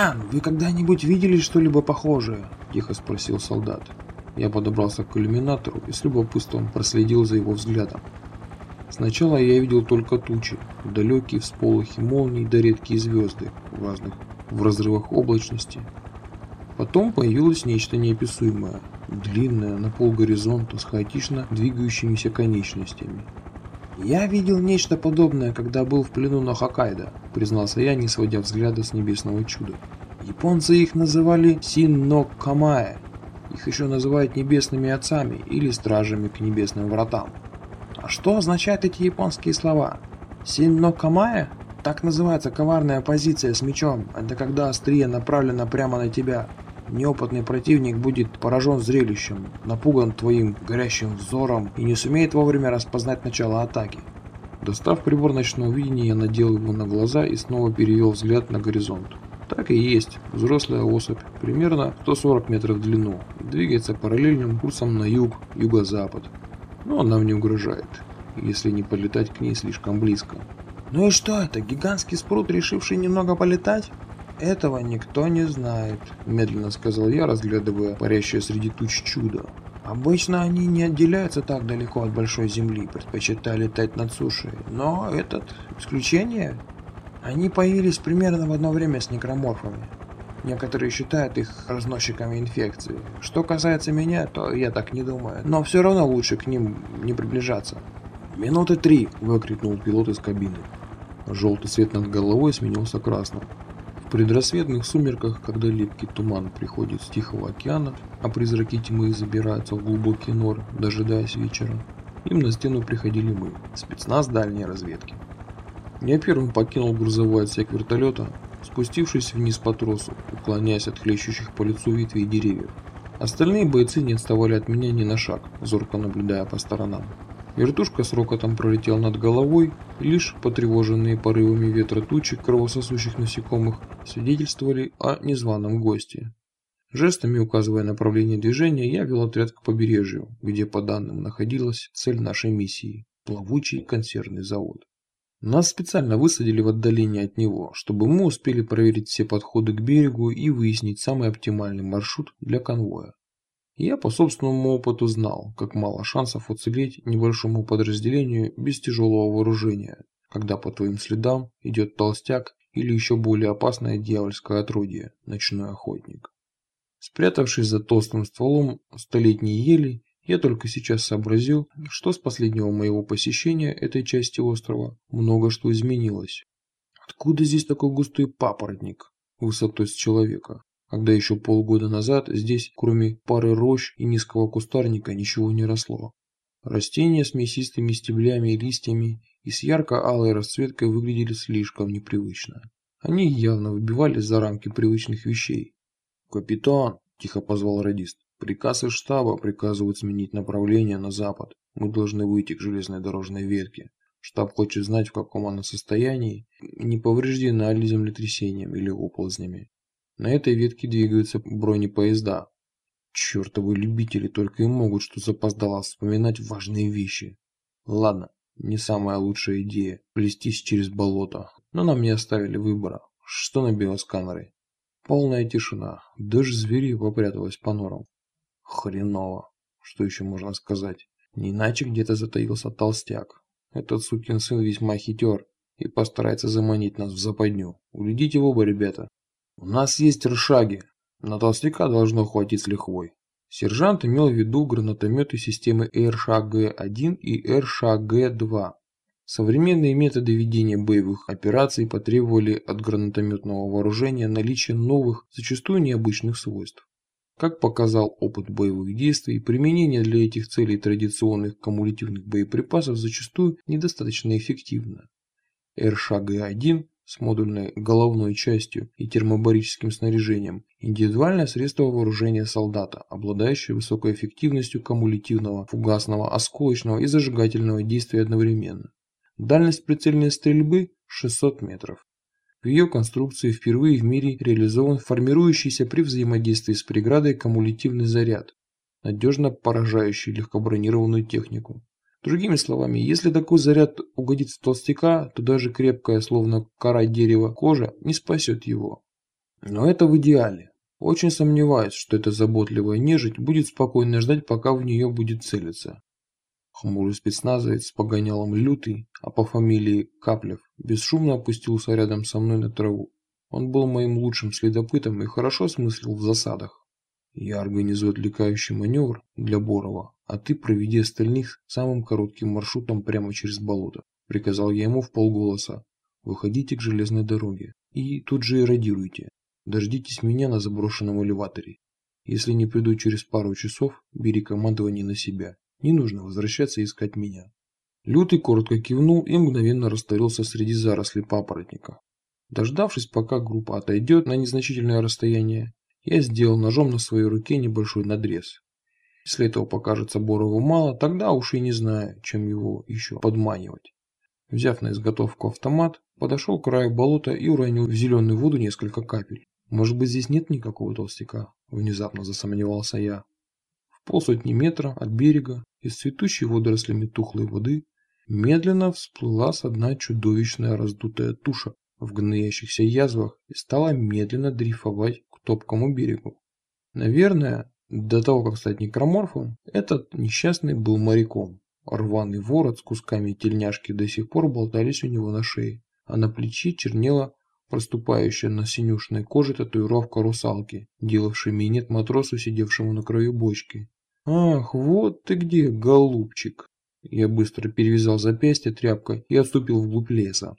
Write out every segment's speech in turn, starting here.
«Капитан, вы когда-нибудь видели что-либо похожее?» – тихо спросил солдат. Я подобрался к иллюминатору и с любопытством проследил за его взглядом. Сначала я видел только тучи, далекие всполохи молний да редкие звезды в разных в разрывах облачности. Потом появилось нечто неописуемое, длинное, на пол горизонта, с хаотично двигающимися конечностями. «Я видел нечто подобное, когда был в плену на Хоккайдо», признался я, не сводя взгляда с небесного чуда. «Японцы их называли Син-но-Камае. Их еще называют небесными отцами или стражами к небесным вратам. А что означают эти японские слова? Син-но-Камае? Так называется коварная позиция с мечом. Это когда острие направлено прямо на тебя. Неопытный противник будет поражен зрелищем, напуган твоим горящим взором и не сумеет вовремя распознать начало атаки. Достав прибор ночного видения, я надел его на глаза и снова перевел взгляд на горизонт. Так и есть. Взрослая особь, примерно 140 метров в длину, двигается параллельным курсом на юг, юго-запад. Но она мне угрожает, если не полетать к ней слишком близко. Ну и что это, гигантский спрут, решивший немного полетать? «Этого никто не знает», – медленно сказал я, разглядывая парящее среди туч чудо. «Обычно они не отделяются так далеко от большой земли, предпочитая летать над сушей. Но этот исключение. Они появились примерно в одно время с некроморфами. Некоторые считают их разносчиками инфекции. Что касается меня, то я так не думаю. Но все равно лучше к ним не приближаться». «Минуты три!» – выкрикнул пилот из кабины. Желтый свет над головой сменился красным. Предрассветных сумерках, когда липкий туман приходит с Тихого океана, а призраки тьмы забираются в глубокий нор, дожидаясь вечера, им на стену приходили мы, спецназ дальней разведки. Я первым покинул грузовой отсек вертолета, спустившись вниз по тросу, уклоняясь от хлещущих по лицу ветвей деревьев. Остальные бойцы не отставали от меня ни на шаг, зорко наблюдая по сторонам. Вертушка с рокотом пролетела над головой, лишь потревоженные порывами ветра тучи кровососущих насекомых свидетельствовали о незваном госте. Жестами указывая направление движения, я вел отряд к побережью, где по данным находилась цель нашей миссии – плавучий консервный завод. Нас специально высадили в отдалении от него, чтобы мы успели проверить все подходы к берегу и выяснить самый оптимальный маршрут для конвоя. Я по собственному опыту знал, как мало шансов уцелеть небольшому подразделению без тяжелого вооружения, когда по твоим следам идет толстяк или еще более опасное дьявольское отродье – ночной охотник. Спрятавшись за толстым стволом столетней ели, я только сейчас сообразил, что с последнего моего посещения этой части острова много что изменилось. Откуда здесь такой густой папоротник высотой с человека? Когда еще полгода назад здесь, кроме пары рощ и низкого кустарника, ничего не росло. Растения с мясистыми стеблями и листьями и с ярко-алой расцветкой выглядели слишком непривычно. Они явно выбивались за рамки привычных вещей. «Капитан!» – тихо позвал радист. «Приказ из штаба приказывают сменить направление на запад. Мы должны выйти к железной дорожной ветке. Штаб хочет знать, в каком она состоянии, не повреждена ли землетрясением или оползнями. На этой ветке двигаются бронепоезда. Чертовы любители только и могут что запоздало вспоминать важные вещи. Ладно, не самая лучшая идея плестись через болото, но нам не оставили выбора. Что на биосканере? Полная тишина, даже звери попряталась по норам. Хреново. Что еще можно сказать? Не иначе где-то затаился толстяк. Этот сукин сын весьма хитер и постарается заманить нас в западню. Улетите в оба, ребята. У нас есть ршаги. На толстяка должно хватить с лихвой. Сержант имел в виду гранатометы системы РШГ-1 и РШГ-2. Современные методы ведения боевых операций потребовали от гранатометного вооружения наличия новых, зачастую необычных свойств. Как показал опыт боевых действий, применение для этих целей традиционных кумулятивных боеприпасов зачастую недостаточно эффективно. РШГ-1 с модульной головной частью и термобарическим снаряжением, индивидуальное средство вооружения солдата, обладающее высокой эффективностью кумулятивного, фугасного, осколочного и зажигательного действия одновременно. Дальность прицельной стрельбы 600 метров. В ее конструкции впервые в мире реализован формирующийся при взаимодействии с преградой кумулятивный заряд, надежно поражающий легкобронированную технику. Другими словами, если такой заряд угодит в толстяка, то даже крепкая, словно кора дерева, кожа не спасет его. Но это в идеале. Очень сомневаюсь, что эта заботливая нежить будет спокойно ждать, пока в нее будет целиться. Хмурый спецназовец с погонялом лютый, а по фамилии Каплев, бесшумно опустился рядом со мной на траву. Он был моим лучшим следопытом и хорошо смыслил в засадах. Я организую отвлекающий маневр для Борова, а ты проведи остальных самым коротким маршрутом прямо через болото. Приказал я ему в полголоса. Выходите к железной дороге и тут же иррадируйте. Дождитесь меня на заброшенном элеваторе. Если не приду через пару часов, бери командование на себя. Не нужно возвращаться и искать меня. Лютый коротко кивнул и мгновенно растворился среди зарослей папоротника. Дождавшись, пока группа отойдет на незначительное расстояние, я сделал ножом на своей руке небольшой надрез. Если этого покажется Борову мало, тогда уж и не знаю, чем его еще подманивать. Взяв на изготовку автомат, подошел к краю болота и уронил в зеленую воду несколько капель. Может быть здесь нет никакого толстяка? Внезапно засомневался я. В полсотни метра от берега, из цветущей водорослями тухлой воды, медленно всплыла с дна чудовищная раздутая туша в гноящихся язвах и стала медленно дрейфовать топкому берегу. Наверное, до того, как стать некроморфом, этот несчастный был моряком. Рваный ворот с кусками тельняшки до сих пор болтались у него на шее, а на плече чернела проступающая на синюшной коже татуировка русалки, делавшей минет матросу, сидевшему на краю бочки. «Ах, вот ты где, голубчик!» Я быстро перевязал запястье тряпкой и отступил вглубь леса.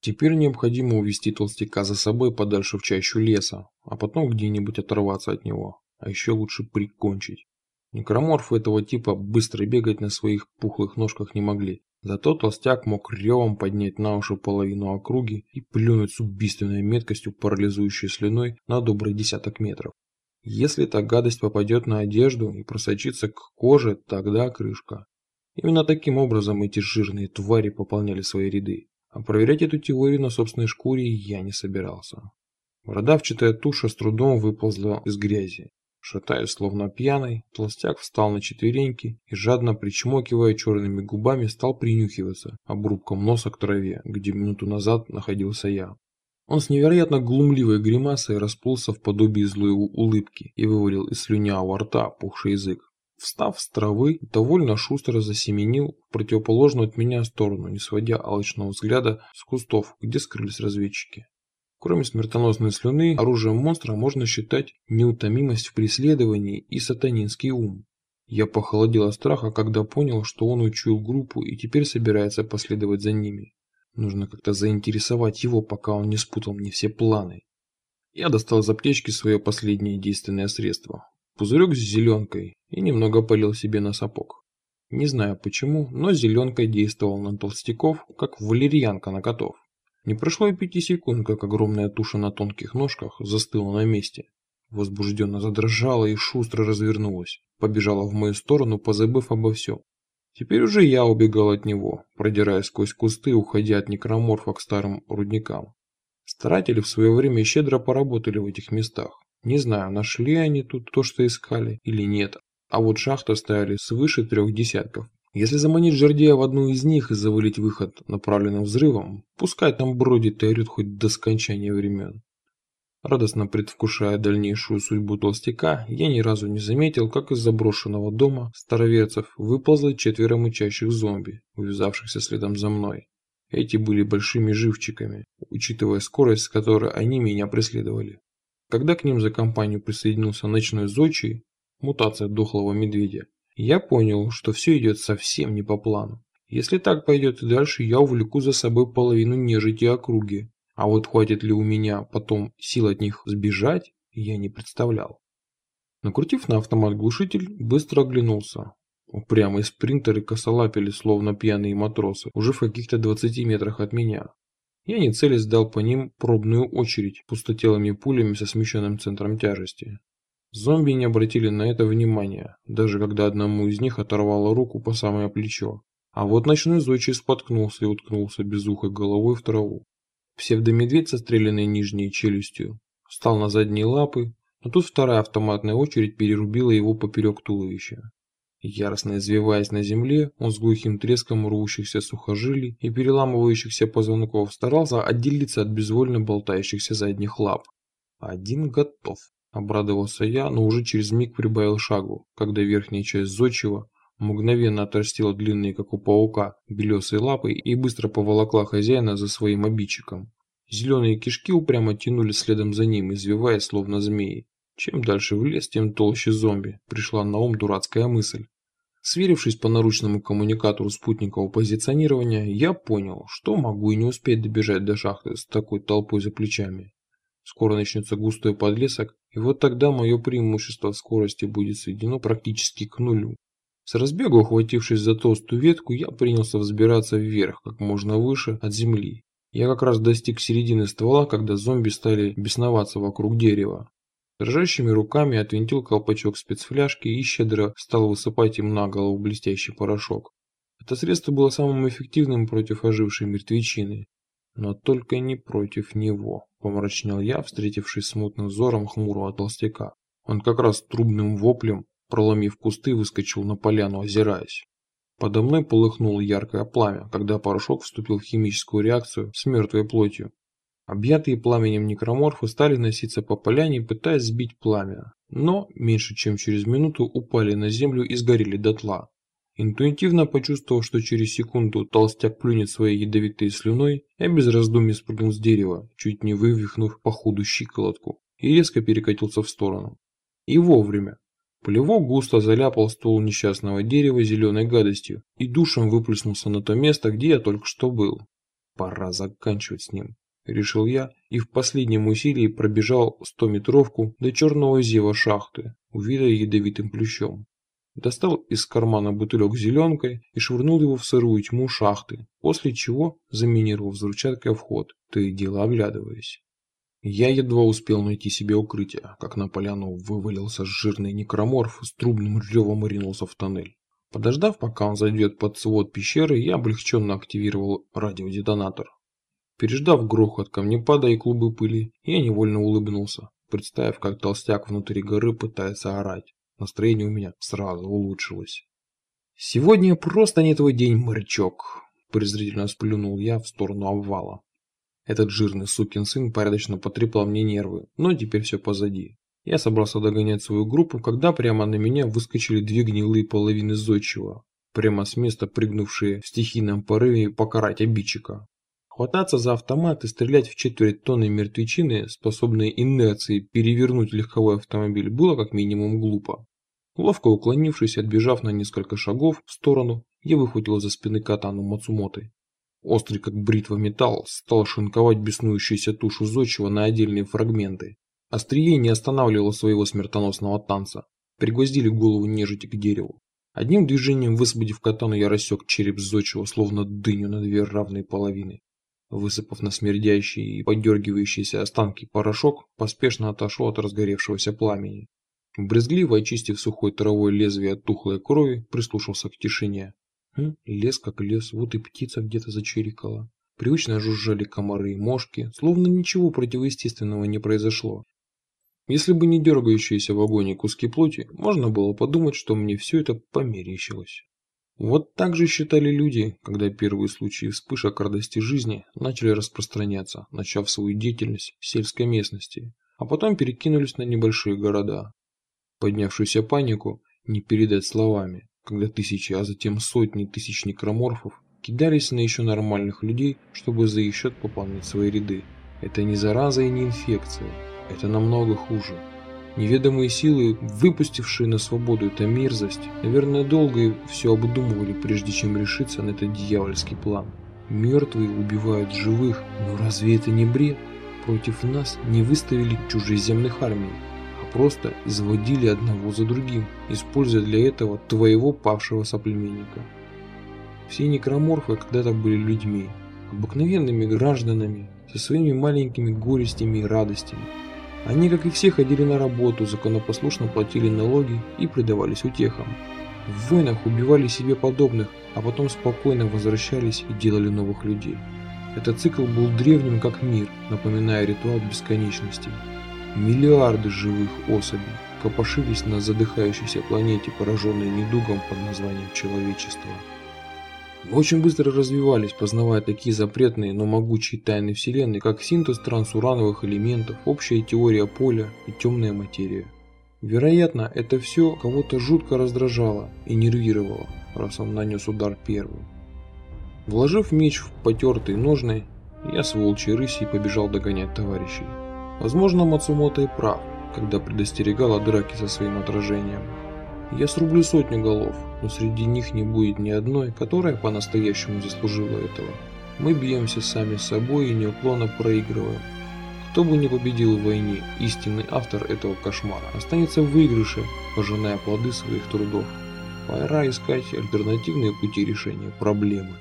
Теперь необходимо увести толстяка за собой подальше в чащу леса, а потом где-нибудь оторваться от него, а еще лучше прикончить. Некроморфы этого типа быстро бегать на своих пухлых ножках не могли. Зато толстяк мог ревом поднять на уши половину округи и плюнуть с убийственной меткостью, парализующей слюной, на добрый десяток метров. Если эта гадость попадет на одежду и просочится к коже, тогда крышка. Именно таким образом эти жирные твари пополняли свои ряды. А проверять эту теорию на собственной шкуре я не собирался. Бородавчатая туша с трудом выползла из грязи. Шатаясь, словно пьяный, толстяк встал на четвереньки и, жадно причмокивая черными губами, стал принюхиваться обрубком носа к траве, где минуту назад находился я. Он с невероятно глумливой гримасой расплылся в подобии злой улыбки и вывалил из слюнявого рта пухший язык. Встав с травы, довольно шустро засеменил в противоположную от меня сторону, не сводя алчного взгляда с кустов, где скрылись разведчики. Кроме смертоносной слюны, оружием монстра можно считать неутомимость в преследовании и сатанинский ум. Я похолодел от страха, когда понял, что он учуял группу и теперь собирается последовать за ними. Нужно как-то заинтересовать его, пока он не спутал мне все планы. Я достал из аптечки свое последнее действенное средство пузырек с зеленкой и немного полил себе на сапог. Не знаю почему, но зеленка действовал на толстяков, как валерьянка на котов. Не прошло и пяти секунд, как огромная туша на тонких ножках застыла на месте. Возбужденно задрожала и шустро развернулась, побежала в мою сторону, позабыв обо всем. Теперь уже я убегал от него, продираясь сквозь кусты, уходя от некроморфа к старым рудникам. Старатели в свое время щедро поработали в этих местах. Не знаю, нашли они тут то, что искали, или нет. А вот шахты стояли свыше трех десятков. Если заманить жердея в одну из них и завалить выход направленным взрывом, пускай там бродит и орет хоть до скончания времен. Радостно предвкушая дальнейшую судьбу толстяка, я ни разу не заметил, как из заброшенного дома староверцев выползло четверо мычащих зомби, увязавшихся следом за мной. Эти были большими живчиками, учитывая скорость, с которой они меня преследовали. Когда к ним за компанию присоединился ночной зодчий, мутация дохлого медведя, я понял, что все идет совсем не по плану. Если так пойдет и дальше, я увлеку за собой половину нежити округи. А вот хватит ли у меня потом сил от них сбежать, я не представлял. Накрутив на автомат глушитель, быстро оглянулся. Упрямые спринтеры косолапили, словно пьяные матросы, уже в каких-то 20 метрах от меня. Я не целясь дал по ним пробную очередь пустотелыми пулями со смещенным центром тяжести. Зомби не обратили на это внимания, даже когда одному из них оторвало руку по самое плечо. А вот ночной зодчий споткнулся и уткнулся безухой головой в траву. Псевдомедведь со нижней челюстью встал на задние лапы, но тут вторая автоматная очередь перерубила его поперек туловища. Яростно извиваясь на земле, он с глухим треском рвущихся сухожилий и переламывающихся позвонков старался отделиться от безвольно болтающихся задних лап. Один готов. Обрадовался я, но уже через миг прибавил шагу, когда верхняя часть зодчего мгновенно отрастила длинные, как у паука, белесые лапы и быстро поволокла хозяина за своим обидчиком. Зеленые кишки упрямо тянули следом за ним, извиваясь, словно змеи. Чем дальше в лес, тем толще зомби. Пришла на ум дурацкая мысль. Сверившись по наручному коммуникатору спутникового позиционирования, я понял, что могу и не успеть добежать до шахты с такой толпой за плечами. Скоро начнется густой подлесок, и вот тогда мое преимущество в скорости будет сведено практически к нулю. С разбегу, ухватившись за толстую ветку, я принялся взбираться вверх, как можно выше от земли. Я как раз достиг середины ствола, когда зомби стали бесноваться вокруг дерева. Дрожащими руками отвинтил колпачок спецфляжки и щедро стал высыпать им на голову блестящий порошок. Это средство было самым эффективным против ожившей мертвечины. Но только не против него, помрачнел я, встретившись смутным взором хмурого толстяка. Он как раз трубным воплем, проломив кусты, выскочил на поляну, озираясь. Подо мной полыхнуло яркое пламя, когда порошок вступил в химическую реакцию с мертвой плотью. Объятые пламенем некроморфы стали носиться по поляне, пытаясь сбить пламя, но меньше чем через минуту упали на землю и сгорели дотла. Интуитивно почувствовав, что через секунду толстяк плюнет своей ядовитой слюной, я без раздумий спрыгнул с дерева, чуть не вывихнув по ходу щиколотку, и резко перекатился в сторону. И вовремя. Плевок густо заляпал ствол несчастного дерева зеленой гадостью и душем выплеснулся на то место, где я только что был. Пора заканчивать с ним решил я и в последнем усилии пробежал стометровку до черного зева шахты, увитой ядовитым плющом. Достал из кармана бутылек зеленкой и швырнул его в сырую тьму шахты, после чего заминировал взрывчаткой вход, то и дело оглядываясь. Я едва успел найти себе укрытие, как на поляну вывалился жирный некроморф с трубным ревом ринулся в тоннель. Подождав, пока он зайдет под свод пещеры, я облегченно активировал радиодетонатор. Переждав грохот камнепада и клубы пыли, я невольно улыбнулся, представив, как толстяк внутри горы пытается орать. Настроение у меня сразу улучшилось. «Сегодня просто не твой день, морячок!» презрительно сплюнул я в сторону обвала. Этот жирный сукин сын порядочно потрепал мне нервы, но теперь все позади. Я собрался догонять свою группу, когда прямо на меня выскочили две гнилые половины зодчего, прямо с места прыгнувшие в стихийном порыве покарать обидчика. Хвататься за автомат и стрелять в четверть тонны мертвечины, способной инерцией перевернуть легковой автомобиль, было как минимум глупо. Ловко уклонившись и отбежав на несколько шагов в сторону, я выхватил за спины катану Мацумоты. Острый как бритва металл стал шинковать беснующуюся тушу зодчего на отдельные фрагменты. Острие не останавливало своего смертоносного танца. Пригвоздили голову нежити к дереву. Одним движением высвободив катану, я рассек череп зодчего, словно дыню на две равные половины. Высыпав на смердящие и подергивающиеся останки порошок, поспешно отошел от разгоревшегося пламени. Брезгливо очистив сухой травой лезвие от тухлой крови, прислушался к тишине. Хм, лес как лес, вот и птица где-то зачирикала. Привычно жужжали комары и мошки, словно ничего противоестественного не произошло. Если бы не дергающиеся в огоне куски плоти, можно было подумать, что мне все это померещилось. Вот так же считали люди, когда первые случаи вспышек радости жизни начали распространяться, начав свою деятельность в сельской местности, а потом перекинулись на небольшие города. Поднявшуюся панику не передать словами, когда тысячи, а затем сотни тысяч некроморфов кидались на еще нормальных людей, чтобы за их счет пополнить свои ряды. Это не зараза и не инфекция, это намного хуже. Неведомые силы, выпустившие на свободу эту мерзость, наверное, долго все обдумывали, прежде чем решиться на этот дьявольский план. Мертвые убивают живых, но разве это не бред? Против нас не выставили чужеземных армий, а просто изводили одного за другим, используя для этого твоего павшего соплеменника. Все некроморфы когда-то были людьми, обыкновенными гражданами, со своими маленькими горестями и радостями, они, как и все, ходили на работу, законопослушно платили налоги и предавались утехам. В войнах убивали себе подобных, а потом спокойно возвращались и делали новых людей. Этот цикл был древним как мир, напоминая ритуал бесконечности. Миллиарды живых особей копошились на задыхающейся планете, пораженной недугом под названием человечество. Мы очень быстро развивались, познавая такие запретные, но могучие тайны Вселенной, как синтез трансурановых элементов, общая теория поля и темная материя. Вероятно, это все кого-то жутко раздражало и нервировало, раз он нанес удар первым. Вложив меч в потертый ножны, я с волчьей рысью побежал догонять товарищей. Возможно, Мацумото и прав, когда предостерегал о драке со своим отражением. Я срублю сотню голов, но среди них не будет ни одной, которая по-настоящему заслужила этого. Мы бьемся сами с собой и неуклонно проигрываем. Кто бы ни победил в войне, истинный автор этого кошмара останется в выигрыше, пожиная плоды своих трудов. Пора искать альтернативные пути решения проблемы.